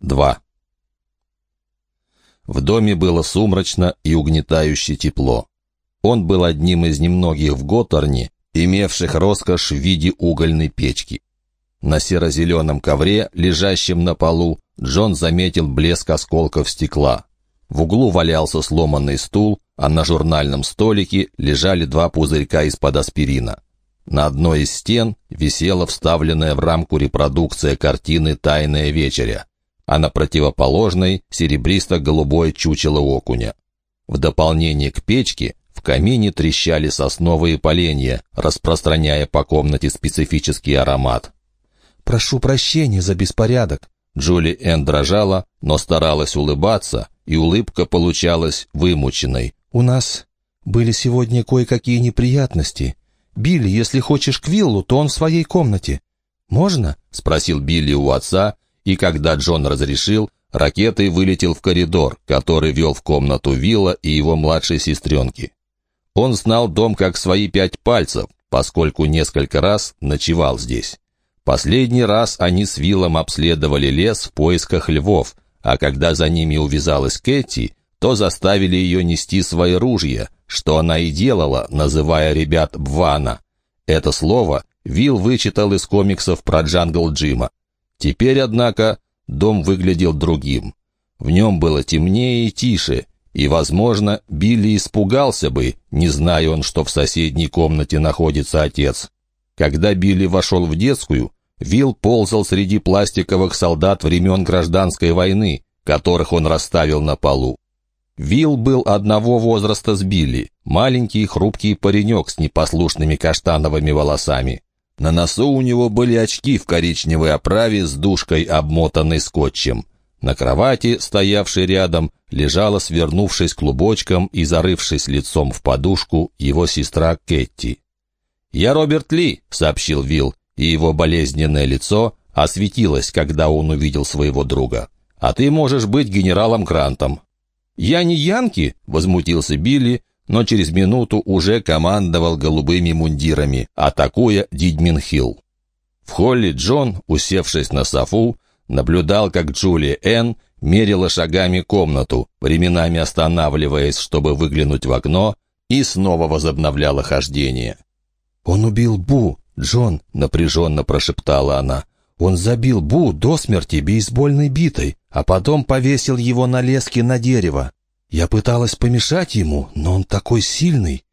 2. В доме было сумрачно и угнетающе тепло. Он был одним из немногих в Готтерне, имевших роскошь в виде угольной печки. На серо-зеленом ковре, лежащем на полу, Джон заметил блеск осколков стекла. В углу валялся сломанный стул, а на журнальном столике лежали два пузырька из-под аспирина. На одной из стен висела вставленная в рамку репродукция картины «Тайная вечеря», а на противоположной — серебристо-голубое чучело окуня. В дополнение к печке в камине трещали сосновые поленья, распространяя по комнате специфический аромат. «Прошу прощения за беспорядок». Джули Энн дрожала, но старалась улыбаться, и улыбка получалась вымученной. «У нас были сегодня кое-какие неприятности. Билли, если хочешь к Виллу, то он в своей комнате. Можно?» — спросил Билли у отца, и когда Джон разрешил, ракетой вылетел в коридор, который вел в комнату Вилла и его младшей сестренки. Он знал дом как свои пять пальцев, поскольку несколько раз ночевал здесь. Последний раз они с Виллом обследовали лес в поисках львов, а когда за ними увязалась Кэти, то заставили ее нести свои ружья, что она и делала, называя ребят «бвана». Это слово Вилл вычитал из комиксов про Джангл Джима. Теперь, однако, дом выглядел другим. В нем было темнее и тише, и, возможно, Билли испугался бы, не знай он, что в соседней комнате находится отец. Когда Билли вошел в детскую, Вилл ползал среди пластиковых солдат времен гражданской войны, которых он расставил на полу. Вилл был одного возраста с Билли, маленький хрупкий паренек с непослушными каштановыми волосами. На носу у него были очки в коричневой оправе с дужкой, обмотанной скотчем. На кровати, стоявшей рядом, лежала, свернувшись клубочком и зарывшись лицом в подушку, его сестра Кетти. «Я Роберт Ли», — сообщил Вилл, и его болезненное лицо осветилось, когда он увидел своего друга. «А ты можешь быть генералом Грантом». «Я не Янки», — возмутился Билли, но через минуту уже командовал голубыми мундирами, атакуя Дидмин-Хилл. В холле Джон, усевшись на софу, наблюдал, как Джулия Энн мерила шагами комнату, временами останавливаясь, чтобы выглянуть в окно, и снова возобновляла хождение. «Он убил Бу, Джон», — напряженно прошептала она. «Он забил Бу до смерти бейсбольной битой, а потом повесил его на леске на дерево. Я пыталась помешать ему, но он такой сильный».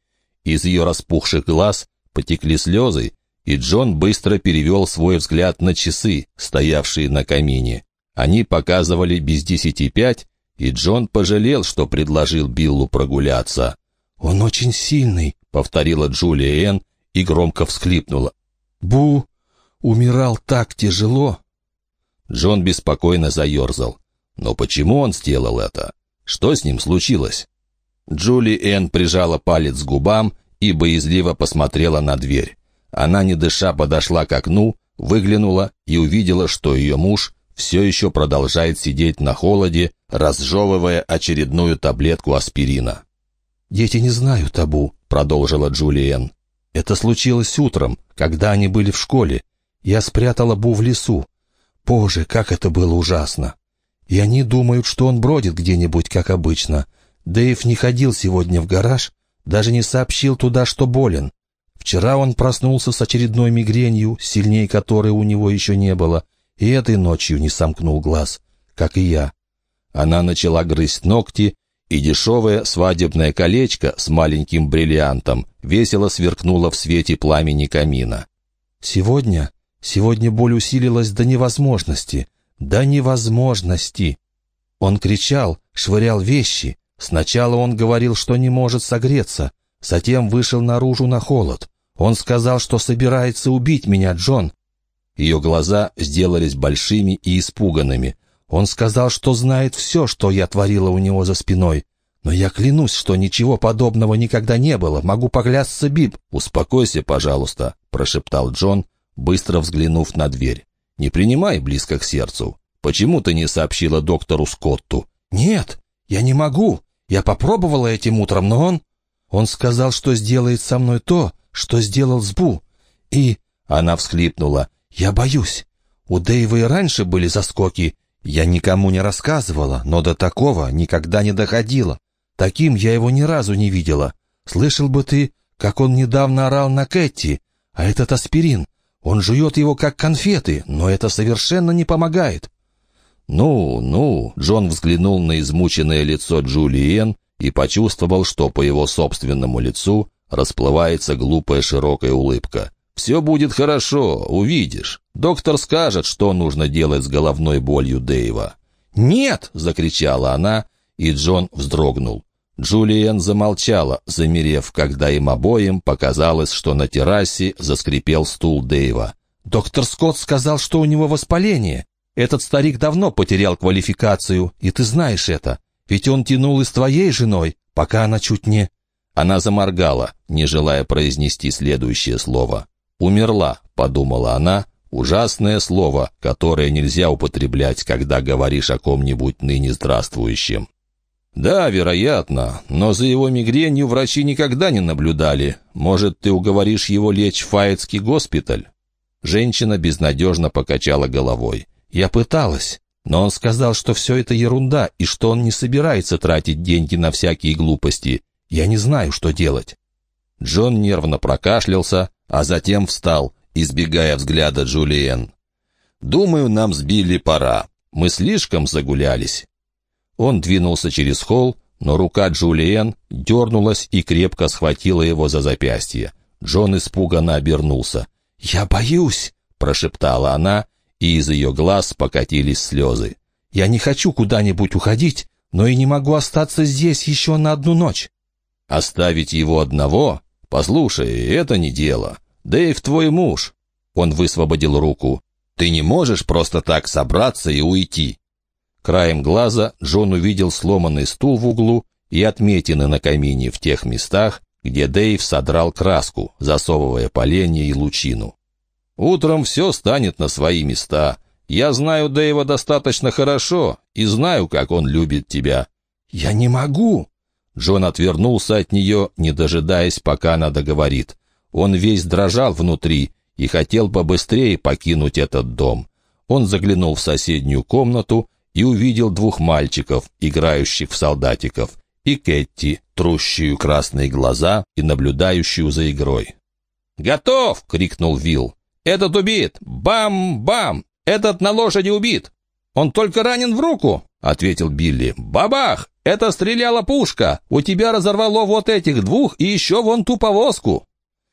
Из ее распухших глаз потекли слезы, и Джон быстро перевел свой взгляд на часы, стоявшие на камине. Они показывали без десяти пять, и Джон пожалел, что предложил Биллу прогуляться. «Он очень сильный», — повторила Джулия Энн и громко всхлипнула. «Бу умирал так тяжело». Джон беспокойно заерзал. Но почему он сделал это? Что с ним случилось? Джули Энн прижала палец к губам и боязливо посмотрела на дверь. Она, не дыша, подошла к окну, выглянула и увидела, что ее муж все еще продолжает сидеть на холоде, разжевывая очередную таблетку аспирина. «Дети не знают табу», — продолжила Джулиен. «Это случилось утром, когда они были в школе. Я спрятала Бу в лесу. Боже, как это было ужасно! И они думают, что он бродит где-нибудь, как обычно. Дэйв не ходил сегодня в гараж, даже не сообщил туда, что болен. Вчера он проснулся с очередной мигренью, сильнее которой у него еще не было, и этой ночью не сомкнул глаз, как и я. Она начала грызть ногти, и дешевое свадебное колечко с маленьким бриллиантом весело сверкнуло в свете пламени камина. «Сегодня? Сегодня боль усилилась до невозможности до невозможности. Он кричал, швырял вещи. Сначала он говорил, что не может согреться, затем вышел наружу на холод. Он сказал, что собирается убить меня, Джон. Ее глаза сделались большими и испуганными. Он сказал, что знает все, что я творила у него за спиной. Но я клянусь, что ничего подобного никогда не было. Могу поклясться, Биб. «Успокойся, пожалуйста», — прошептал Джон, быстро взглянув на дверь. Не принимай близко к сердцу. Почему ты не сообщила доктору Скотту? Нет, я не могу. Я попробовала этим утром, но он... Он сказал, что сделает со мной то, что сделал с Бу. И... Она всхлипнула. Я боюсь. У Дэйва и раньше были заскоки, Я никому не рассказывала, но до такого никогда не доходило. Таким я его ни разу не видела. Слышал бы ты, как он недавно орал на Кэти, а этот аспирин. Он жует его как конфеты, но это совершенно не помогает. «Ну, ну», — Джон взглянул на измученное лицо Джулиен и почувствовал, что по его собственному лицу расплывается глупая широкая улыбка. «Все будет хорошо, увидишь. Доктор скажет, что нужно делать с головной болью Дэйва». «Нет!» — закричала она, и Джон вздрогнул. Джулиен замолчала, замерев, когда им обоим показалось, что на террасе заскрипел стул Дэйва. «Доктор Скотт сказал, что у него воспаление. Этот старик давно потерял квалификацию, и ты знаешь это. Ведь он тянул и с твоей женой, пока она чуть не...» Она заморгала, не желая произнести следующее слово. «Умерла», — подумала она, — ужасное слово, которое нельзя употреблять, когда говоришь о ком-нибудь ныне здравствующем. «Да, вероятно, но за его мигренью врачи никогда не наблюдали. Может, ты уговоришь его лечь в Фаетский госпиталь?» Женщина безнадежно покачала головой. «Я пыталась, но он сказал, что все это ерунда и что он не собирается тратить деньги на всякие глупости. Я не знаю, что делать». Джон нервно прокашлялся, а затем встал, избегая взгляда Джулиен. «Думаю, нам сбили пора. Мы слишком загулялись». Он двинулся через холл, но рука Джулиен дернулась и крепко схватила его за запястье. Джон испуганно обернулся. «Я боюсь!» — прошептала она, и из ее глаз покатились слезы. «Я не хочу куда-нибудь уходить, но и не могу остаться здесь еще на одну ночь». «Оставить его одного? Послушай, это не дело. Дэйв твой муж». Он высвободил руку. «Ты не можешь просто так собраться и уйти. Краем глаза Джон увидел сломанный стул в углу и отметины на камине в тех местах, где Дэйв содрал краску, засовывая поленья и лучину. «Утром все станет на свои места. Я знаю Дэйва достаточно хорошо и знаю, как он любит тебя». «Я не могу!» Джон отвернулся от нее, не дожидаясь, пока она договорит. Он весь дрожал внутри и хотел побыстрее покинуть этот дом. Он заглянул в соседнюю комнату и увидел двух мальчиков, играющих в солдатиков, и Кэтти, трущую красные глаза и наблюдающую за игрой. «Готов!» — крикнул Вилл. «Этот убит! Бам-бам! Этот на лошади убит! Он только ранен в руку!» — ответил Билли. «Бабах! Это стреляла пушка! У тебя разорвало вот этих двух и еще вон ту повозку!»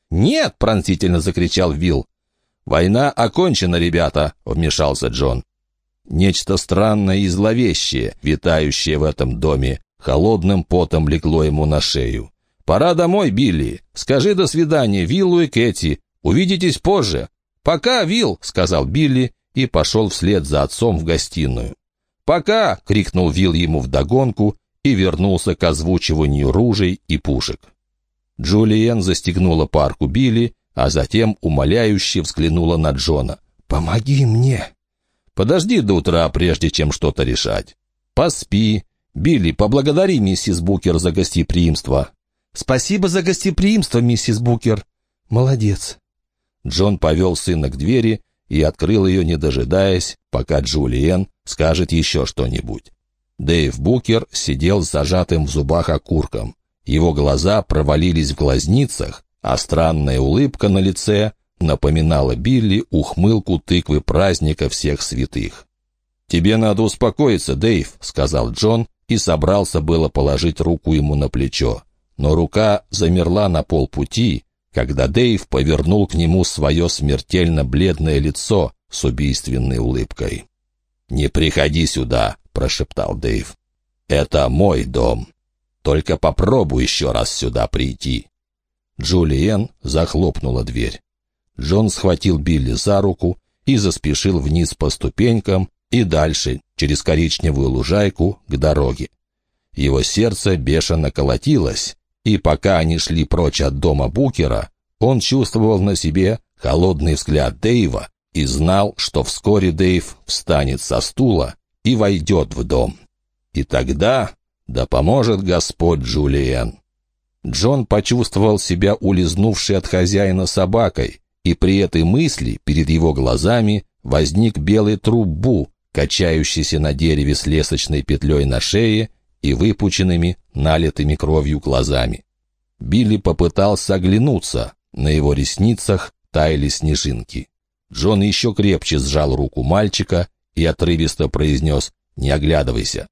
«Нет!» — пронзительно закричал Вилл. «Война окончена, ребята!» — вмешался Джон. Нечто странное и зловещее, витающее в этом доме, холодным потом легло ему на шею. «Пора домой, Билли. Скажи до свидания Виллу и Кэти. Увидитесь позже». «Пока, Вилл», — сказал Билли и пошел вслед за отцом в гостиную. «Пока!» — крикнул Вилл ему вдогонку и вернулся к озвучиванию ружей и пушек. Джулиен застегнула парку Билли, а затем умоляюще взглянула на Джона. «Помоги мне!» Подожди до утра, прежде чем что-то решать. Поспи. Билли, поблагодари миссис Букер за гостеприимство». «Спасибо за гостеприимство, миссис Букер. Молодец». Джон повел сына к двери и открыл ее, не дожидаясь, пока Джулиен скажет еще что-нибудь. Дэйв Букер сидел с зажатым в зубах окурком. Его глаза провалились в глазницах, а странная улыбка на лице напоминала Билли ухмылку тыквы праздника всех святых. «Тебе надо успокоиться, Дэйв», — сказал Джон и собрался было положить руку ему на плечо. Но рука замерла на полпути, когда Дэйв повернул к нему свое смертельно бледное лицо с убийственной улыбкой. «Не приходи сюда», — прошептал Дэйв. «Это мой дом. Только попробуй еще раз сюда прийти». Джулиен захлопнула дверь. Джон схватил Билли за руку и заспешил вниз по ступенькам и дальше, через коричневую лужайку, к дороге. Его сердце бешено колотилось, и пока они шли прочь от дома Букера, он чувствовал на себе холодный взгляд Дэйва и знал, что вскоре Дэйв встанет со стула и войдет в дом. И тогда да поможет Господь Джулиен. Джон почувствовал себя улизнувшей от хозяина собакой, и при этой мысли перед его глазами возник белый труп Бу, качающийся на дереве с лесочной петлей на шее и выпученными, налитыми кровью глазами. Билли попытался оглянуться, на его ресницах таяли снежинки. Джон еще крепче сжал руку мальчика и отрывисто произнес «Не оглядывайся».